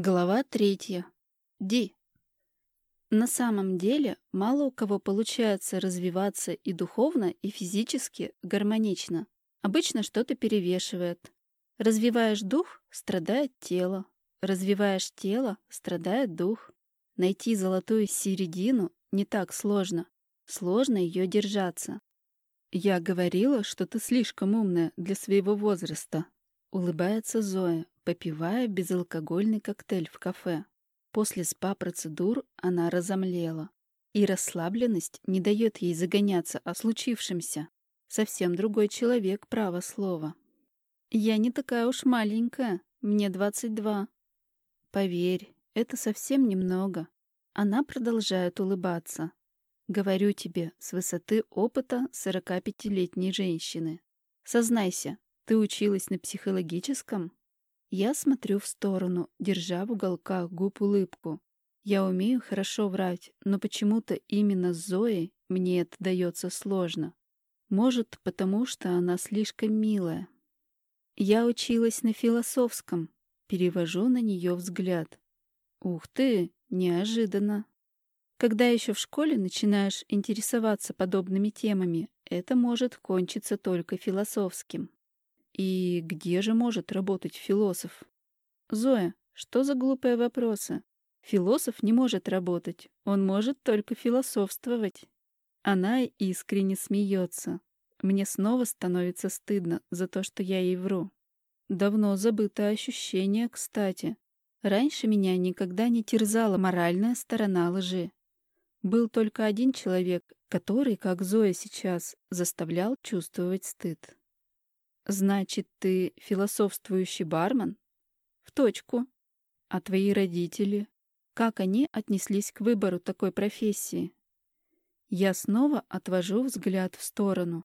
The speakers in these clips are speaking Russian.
Глава третья. Ди. На самом деле, мало у кого получается развиваться и духовно, и физически гармонично. Обычно что-то перевешивает. Развиваешь дух — страдает тело. Развиваешь тело — страдает дух. Найти золотую середину не так сложно. Сложно ее держаться. «Я говорила, что ты слишком умная для своего возраста», — улыбается Зоя, попивая безалкогольный коктейль в кафе. После спа-процедур она разомлела. И расслабленность не дает ей загоняться о случившемся. Совсем другой человек, право слово. «Я не такая уж маленькая, мне 22». «Поверь, это совсем немного». Она продолжает улыбаться. «Говорю тебе, с высоты опыта 45-летней женщины. Сознайся, ты училась на психологическом?» Я смотрю в сторону, держа в уголках губ улыбку. Я умею хорошо врать, но почему-то именно с Зоей мне это дается сложно. Может, потому что она слишком милая. Я училась на философском. Перевожу на нее взгляд. Ух ты, неожиданно. Когда еще в школе начинаешь интересоваться подобными темами, это может кончиться только философским. И где же может работать философ? Зоя, что за глупые вопросы? Философ не может работать, он может только философствовать. Она искренне смеется. Мне снова становится стыдно за то, что я ей вру. Давно забытое ощущение, кстати. Раньше меня никогда не терзала моральная сторона лжи. Был только один человек, который, как Зоя сейчас, заставлял чувствовать стыд. Значит, ты философствующий бармен? В точку. А твои родители? Как они отнеслись к выбору такой профессии? Я снова отвожу взгляд в сторону.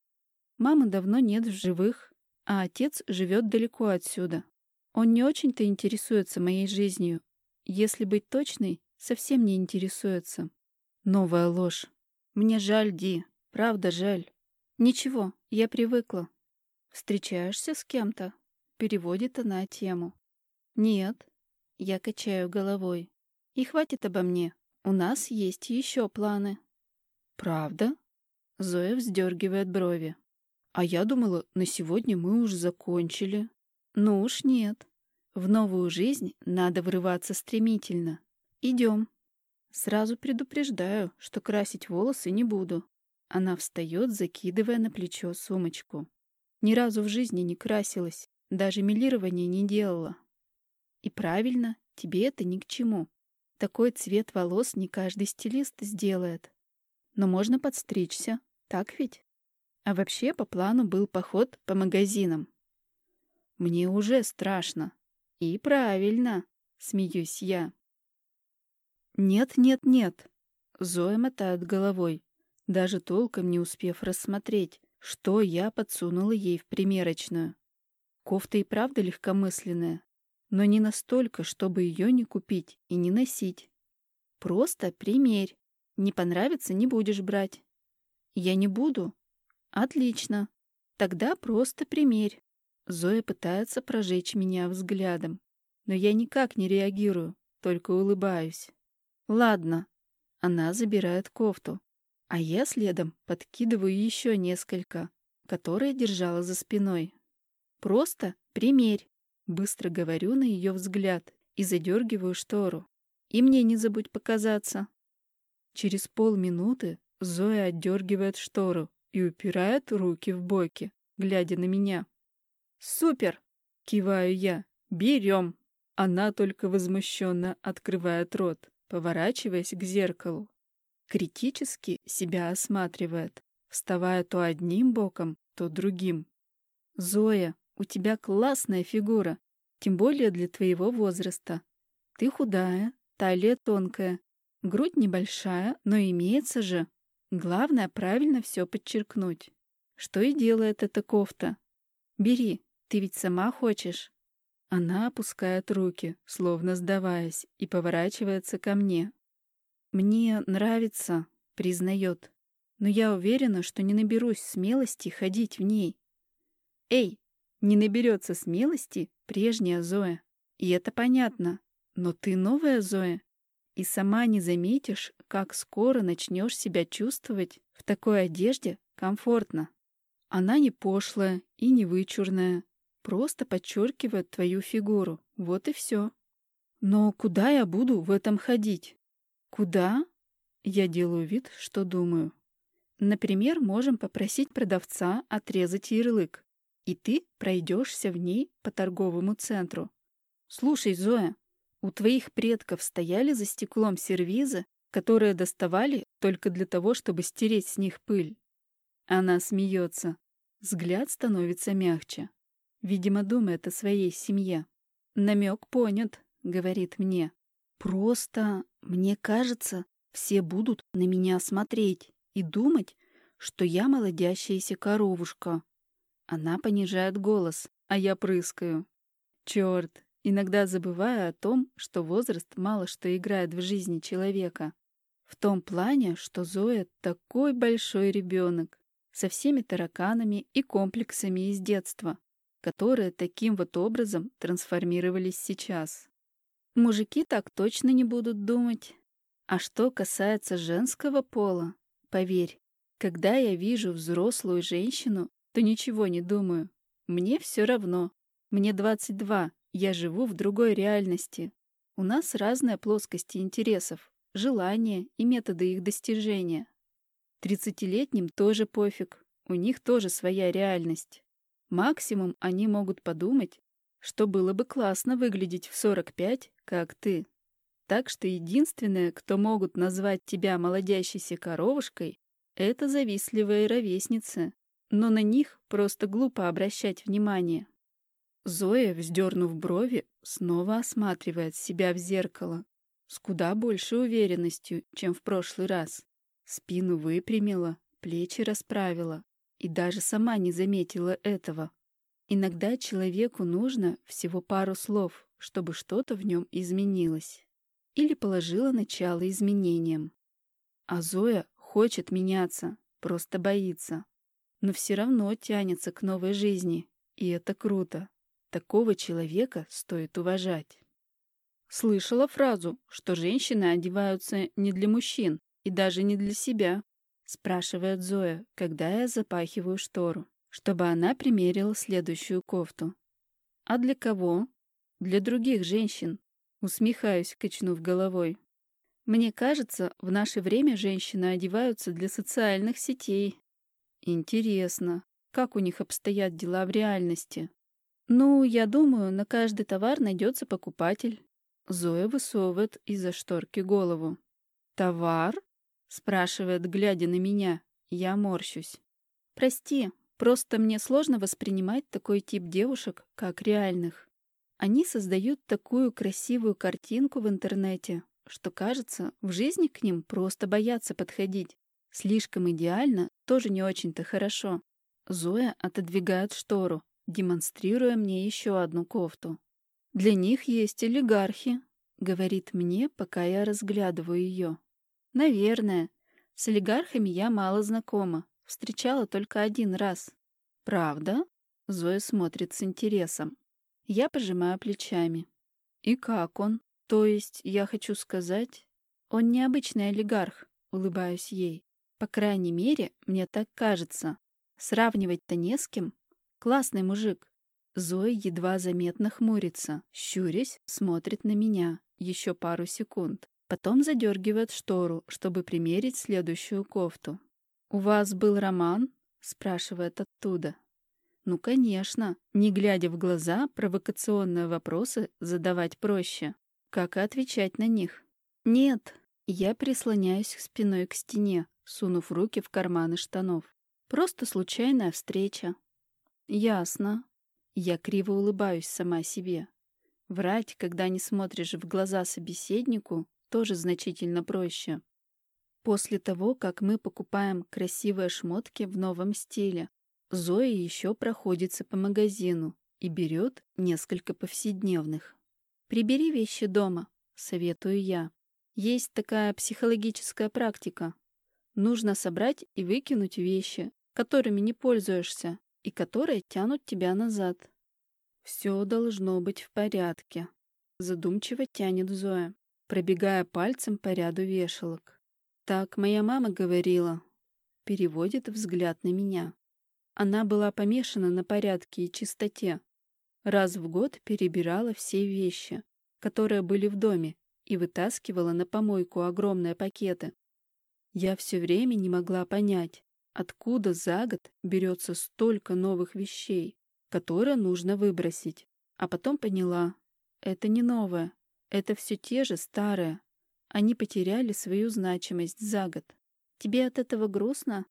Мамы давно нет в живых, а отец живет далеко отсюда. Он не очень-то интересуется моей жизнью. Если быть точной, совсем не интересуется. Новая ложь. Мне жаль, Ди. Правда жаль. Ничего, я привыкла. «Встречаешься с кем-то?» — переводит она тему. «Нет». Я качаю головой. «И хватит обо мне. У нас есть еще планы». «Правда?» Зоя вздергивает брови. «А я думала, на сегодня мы уж закончили». «Ну уж нет. В новую жизнь надо врываться стремительно. Идем». Сразу предупреждаю, что красить волосы не буду. Она встает, закидывая на плечо сумочку. Ни разу в жизни не красилась, даже милирование не делала. И правильно, тебе это ни к чему. Такой цвет волос не каждый стилист сделает. Но можно подстричься, так ведь? А вообще по плану был поход по магазинам. Мне уже страшно. И правильно, смеюсь я. Нет, нет, нет. Зоя мотает головой, даже толком не успев рассмотреть, что я подсунула ей в примерочную? Кофта и правда легкомысленная, но не настолько, чтобы ее не купить и не носить. Просто примерь. Не понравится — не будешь брать. Я не буду. Отлично. Тогда просто примерь. Зоя пытается прожечь меня взглядом, но я никак не реагирую, только улыбаюсь. Ладно. Она забирает кофту, а я следом подкидываю еще несколько, которые держала за спиной. Просто примерь. Быстро говорю на ее взгляд и задергиваю штору. И мне не забудь показаться. Через полминуты Зоя отдергивает штору и упирает руки в боки, глядя на меня. «Супер!» — киваю я. «Берем!» Она только возмущенно открывает рот, поворачиваясь к зеркалу критически себя осматривает, вставая то одним боком, то другим. «Зоя, у тебя классная фигура, тем более для твоего возраста. Ты худая, талия тонкая, грудь небольшая, но имеется же. Главное правильно все подчеркнуть. Что и делает эта кофта. Бери, ты ведь сама хочешь». Она опускает руки, словно сдаваясь, и поворачивается ко мне. «Мне нравится», — признает, «но я уверена, что не наберусь смелости ходить в ней». «Эй, не наберется смелости прежняя Зоя. И это понятно. Но ты новая Зоя, и сама не заметишь, как скоро начнешь себя чувствовать в такой одежде комфортно. Она не пошлая и не вычурная, просто подчеркивает твою фигуру. Вот и все. Но куда я буду в этом ходить? Куда? Я делаю вид, что думаю. Например, можем попросить продавца отрезать ярлык, и ты пройдешься в ней по торговому центру. Слушай, Зоя, у твоих предков стояли за стеклом сервизы, которые доставали только для того, чтобы стереть с них пыль. Она смеется. Взгляд становится мягче. Видимо, думает о своей семье. Намек понят, говорит мне. Просто, мне кажется, все будут на меня смотреть и думать, что я молодящаяся коровушка. Она понижает голос, а я прыскаю. Черт, иногда забываю о том, что возраст мало что играет в жизни человека. В том плане, что Зоя такой большой ребенок, со всеми тараканами и комплексами из детства, которые таким вот образом трансформировались сейчас. Мужики так точно не будут думать. А что касается женского пола, поверь, когда я вижу взрослую женщину, то ничего не думаю. Мне все равно. Мне 22, я живу в другой реальности. У нас разная плоскости интересов, желания и методы их достижения. Тридцатилетним тоже пофиг, у них тоже своя реальность. Максимум они могут подумать, что было бы классно выглядеть в 45, как ты. Так что единственное, кто могут назвать тебя молодящейся коровушкой, это завистливые ровесницы. Но на них просто глупо обращать внимание. Зоя, вздернув брови, снова осматривает себя в зеркало с куда большей уверенностью, чем в прошлый раз. Спину выпрямила, плечи расправила и даже сама не заметила этого. Иногда человеку нужно всего пару слов, чтобы что-то в нем изменилось или положила начало изменениям. А Зоя хочет меняться, просто боится. Но все равно тянется к новой жизни, и это круто. Такого человека стоит уважать. Слышала фразу, что женщины одеваются не для мужчин и даже не для себя, спрашивает Зоя, когда я запахиваю штору, чтобы она примерила следующую кофту. А для кого? Для других женщин, Усмехаюсь, качнув головой. Мне кажется, в наше время женщины одеваются для социальных сетей. Интересно, как у них обстоят дела в реальности? Ну, я думаю, на каждый товар найдется покупатель. Зоя высовывает из-за шторки голову. «Товар?» — спрашивает, глядя на меня. Я морщусь. «Прости, просто мне сложно воспринимать такой тип девушек, как реальных. Они создают такую красивую картинку в интернете, что, кажется, в жизни к ним просто боятся подходить. Слишком идеально тоже не очень-то хорошо. Зоя отодвигает штору, демонстрируя мне еще одну кофту. «Для них есть олигархи», — говорит мне, пока я разглядываю ее. «Наверное. С олигархами я мало знакома. Встречала только один раз». «Правда?» — Зоя смотрит с интересом. Я пожимаю плечами. И как он? То есть, я хочу сказать, он необычный олигарх, улыбаюсь ей. По крайней мере, мне так кажется. Сравнивать-то не с кем. Классный мужик. Зоя едва заметно хмурится, щурясь, смотрит на меня еще пару секунд. Потом задергивает штору, чтобы примерить следующую кофту. «У вас был роман?» — спрашивает оттуда. Ну, конечно, не глядя в глаза, провокационные вопросы задавать проще. Как и отвечать на них? Нет, я прислоняюсь спиной к стене, сунув руки в карманы штанов. Просто случайная встреча. Ясно. Я криво улыбаюсь сама себе. Врать, когда не смотришь в глаза собеседнику, тоже значительно проще. После того, как мы покупаем красивые шмотки в новом стиле, Зоя еще проходится по магазину и берет несколько повседневных. «Прибери вещи дома», — советую я. Есть такая психологическая практика. Нужно собрать и выкинуть вещи, которыми не пользуешься и которые тянут тебя назад. Все должно быть в порядке. Задумчиво тянет Зоя, пробегая пальцем по ряду вешалок. Так моя мама говорила. Переводит взгляд на меня. Она была помешана на порядке и чистоте. Раз в год перебирала все вещи, которые были в доме, и вытаскивала на помойку огромные пакеты. Я все время не могла понять, откуда за год берется столько новых вещей, которые нужно выбросить. А потом поняла, это не новое, это все те же старые. Они потеряли свою значимость за год. Тебе от этого грустно?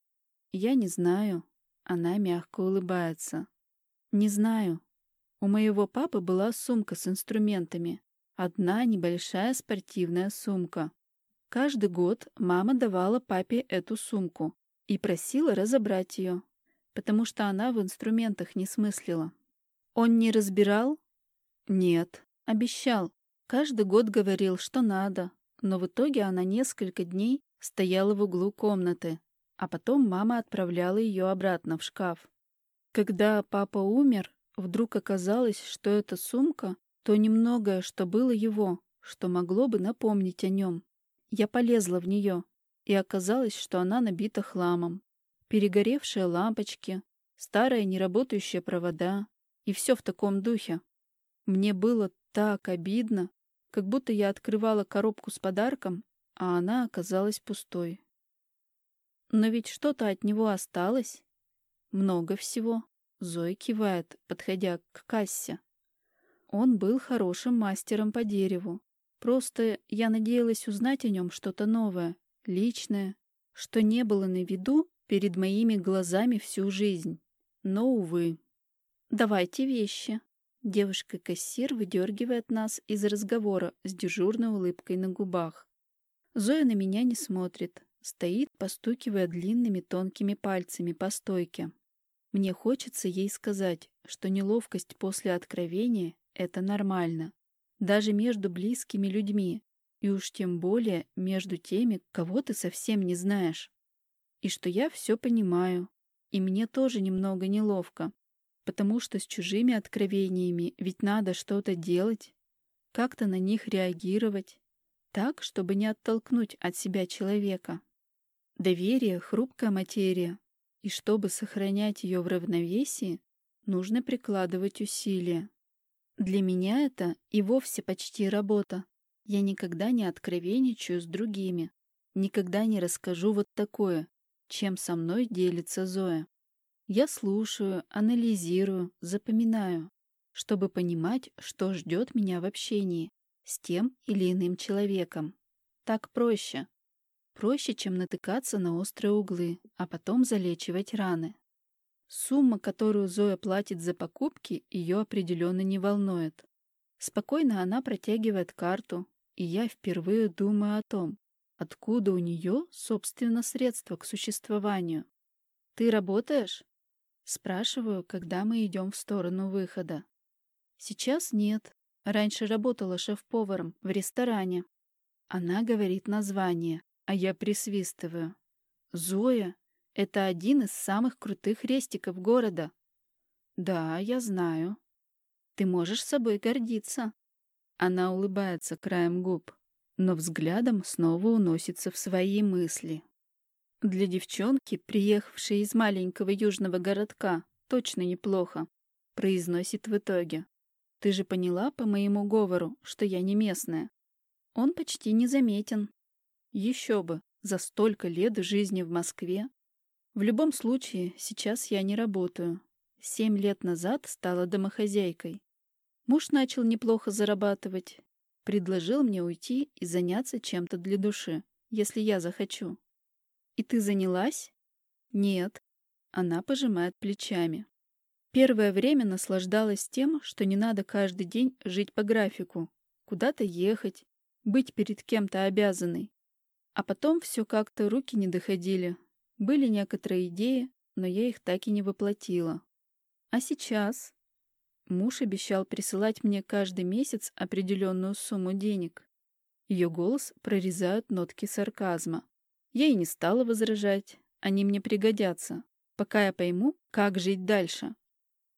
Я не знаю. Она мягко улыбается. Не знаю. У моего папы была сумка с инструментами. Одна небольшая спортивная сумка. Каждый год мама давала папе эту сумку и просила разобрать ее, потому что она в инструментах не смыслила. Он не разбирал? Нет, обещал. Каждый год говорил, что надо, но в итоге она несколько дней стояла в углу комнаты, а потом мама отправляла ее обратно в шкаф. Когда папа умер, вдруг оказалось, что эта сумка — то немногое, что было его, что могло бы напомнить о нем. Я полезла в нее, и оказалось, что она набита хламом. Перегоревшие лампочки, старые неработающие провода, и все в таком духе. Мне было так обидно, как будто я открывала коробку с подарком, а она оказалась пустой. Но ведь что-то от него осталось. Много всего. Зоя кивает, подходя к кассе. Он был хорошим мастером по дереву. Просто я надеялась узнать о нем что-то новое, личное, что не было на виду перед моими глазами всю жизнь. Но, увы. «Давайте вещи». Девушка-кассир выдергивает нас из разговора с дежурной улыбкой на губах. Зоя на меня не смотрит, стоит, постукивая длинными тонкими пальцами по стойке. Мне хочется ей сказать, что неловкость после откровения — это нормально. Даже между близкими людьми, и уж тем более между теми, кого ты совсем не знаешь. И что я все понимаю, и мне тоже немного неловко, потому что с чужими откровениями ведь надо что-то делать, как-то на них реагировать, так, чтобы не оттолкнуть от себя человека. Доверие — хрупкая материя, и чтобы сохранять ее в равновесии, нужно прикладывать усилия. Для меня это и вовсе почти работа. Я никогда не откровенничаю с другими, никогда не расскажу вот такое, чем со мной делится Зоя. Я слушаю, анализирую, запоминаю, чтобы понимать, что ждет меня в общении с тем или иным человеком. Так проще. Проще, чем натыкаться на острые углы, а потом залечивать раны. Сумма, которую Зоя платит за покупки, ее определенно не волнует. Спокойно она протягивает карту, и я впервые думаю о том, откуда у нее, собственно, средства к существованию. «Ты работаешь?» Спрашиваю, когда мы идем в сторону выхода. Сейчас нет. Раньше работала шеф-поваром в ресторане. Она говорит название, а я присвистываю. Зоя — это один из самых крутых рестиков города. Да, я знаю. Ты можешь собой гордиться. Она улыбается краем губ, но взглядом снова уносится в свои мысли. Для девчонки, приехавшей из маленького южного городка, точно неплохо, произносит в итоге. Ты же поняла по моему говору, что я не местная. Он почти незаметен. Еще бы, за столько лет жизни в Москве. В любом случае, сейчас я не работаю. Семь лет назад стала домохозяйкой. Муж начал неплохо зарабатывать. Предложил мне уйти и заняться чем-то для души, если я захочу. «И ты занялась?» «Нет». Она пожимает плечами. Первое время наслаждалась тем, что не надо каждый день жить по графику, куда-то ехать, быть перед кем-то обязанной. А потом все как-то руки не доходили. Были некоторые идеи, но я их так и не воплотила. А сейчас? Муж обещал присылать мне каждый месяц определенную сумму денег. Ее голос прорезают нотки сарказма. Я и не стала возражать. Они мне пригодятся, пока я пойму, как жить дальше.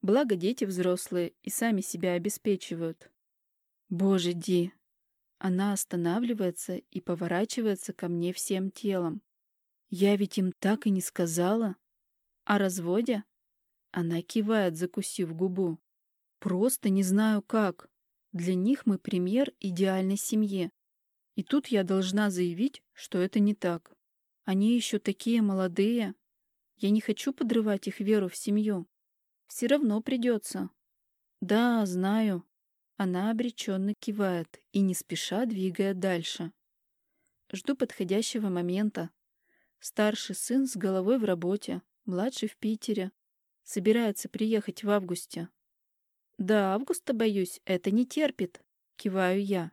Благо дети взрослые и сами себя обеспечивают. Боже, Ди. Она останавливается и поворачивается ко мне всем телом. Я ведь им так и не сказала. О разводе? Она кивает, закусив губу. Просто не знаю как. Для них мы пример идеальной семьи. И тут я должна заявить, что это не так. Они еще такие молодые. Я не хочу подрывать их веру в семью. Все равно придется. Да, знаю. Она обреченно кивает и не спеша двигает дальше. Жду подходящего момента. Старший сын с головой в работе, младший в Питере. Собирается приехать в августе. Да, августа, боюсь, это не терпит. Киваю я.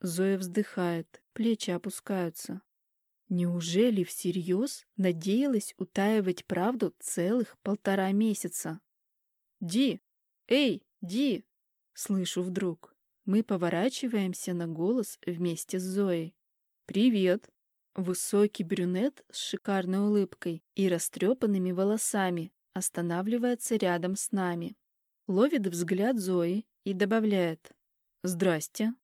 Зоя вздыхает, плечи опускаются. Неужели всерьез надеялась утаивать правду целых полтора месяца? «Ди! Эй, Ди!» Слышу вдруг. Мы поворачиваемся на голос вместе с Зоей. «Привет!» Высокий брюнет с шикарной улыбкой и растрепанными волосами останавливается рядом с нами. Ловит взгляд Зои и добавляет. «Здрасте!»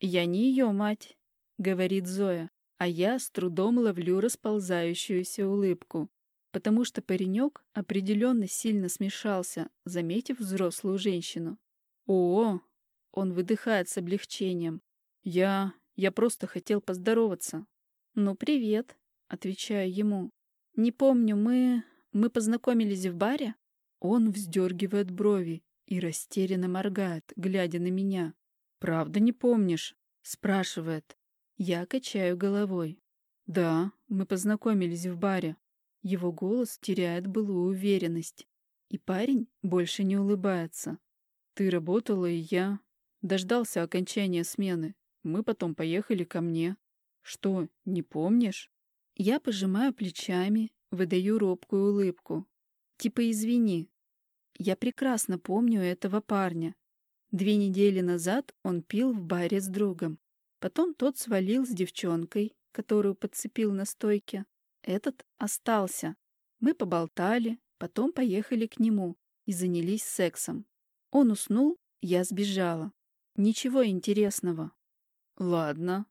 «Я не ее мать», — говорит Зоя, а я с трудом ловлю расползающуюся улыбку, потому что паренек определенно сильно смешался, заметив взрослую женщину. «О!» — он выдыхает с облегчением. «Я... я просто хотел поздороваться». «Ну, привет», — отвечаю ему. «Не помню, мы... мы познакомились в баре?» Он вздергивает брови и растерянно моргает, глядя на меня. «Правда не помнишь?» — спрашивает. Я качаю головой. «Да, мы познакомились в баре». Его голос теряет былую уверенность. И парень больше не улыбается. «Ты работала, и я...» Дождался окончания смены. Мы потом поехали ко мне. Что, не помнишь? Я пожимаю плечами, выдаю робкую улыбку. Типа извини. Я прекрасно помню этого парня. Две недели назад он пил в баре с другом. Потом тот свалил с девчонкой, которую подцепил на стойке. Этот остался. Мы поболтали, потом поехали к нему и занялись сексом. Он уснул, я сбежала. Ничего интересного. Ладно.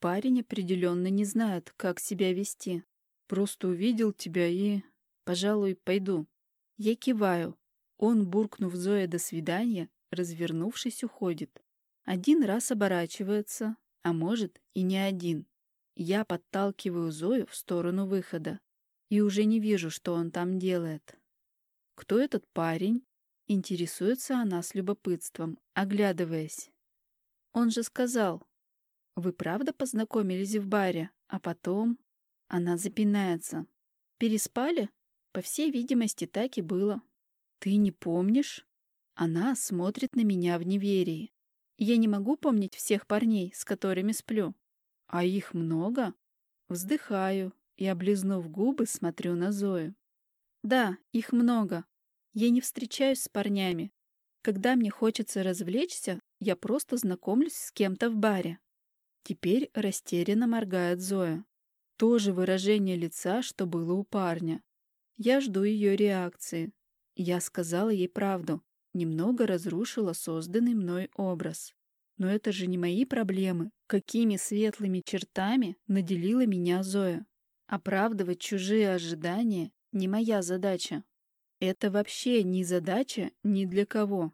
Парень определенно не знает, как себя вести. Просто увидел тебя и... Пожалуй, пойду. Я киваю. Он, буркнув Зоя «до свидания», развернувшись, уходит. Один раз оборачивается, а может и не один. Я подталкиваю Зою в сторону выхода и уже не вижу, что он там делает. Кто этот парень? Интересуется она с любопытством, оглядываясь. Он же сказал, вы правда познакомились в баре, а потом... Она запинается. Переспали? По всей видимости, так и было. Ты не помнишь? Она смотрит на меня в неверии. Я не могу помнить всех парней, с которыми сплю. А их много? Вздыхаю и, облизнув губы, смотрю на Зою. Да, их много. Я не встречаюсь с парнями. Когда мне хочется развлечься, я просто знакомлюсь с кем-то в баре. Теперь растерянно моргает Зоя. То же выражение лица, что было у парня. Я жду ее реакции. Я сказала ей правду немного разрушила созданный мной образ. Но это же не мои проблемы. Какими светлыми чертами наделила меня Зоя? Оправдывать чужие ожидания не моя задача. Это вообще не задача ни для кого.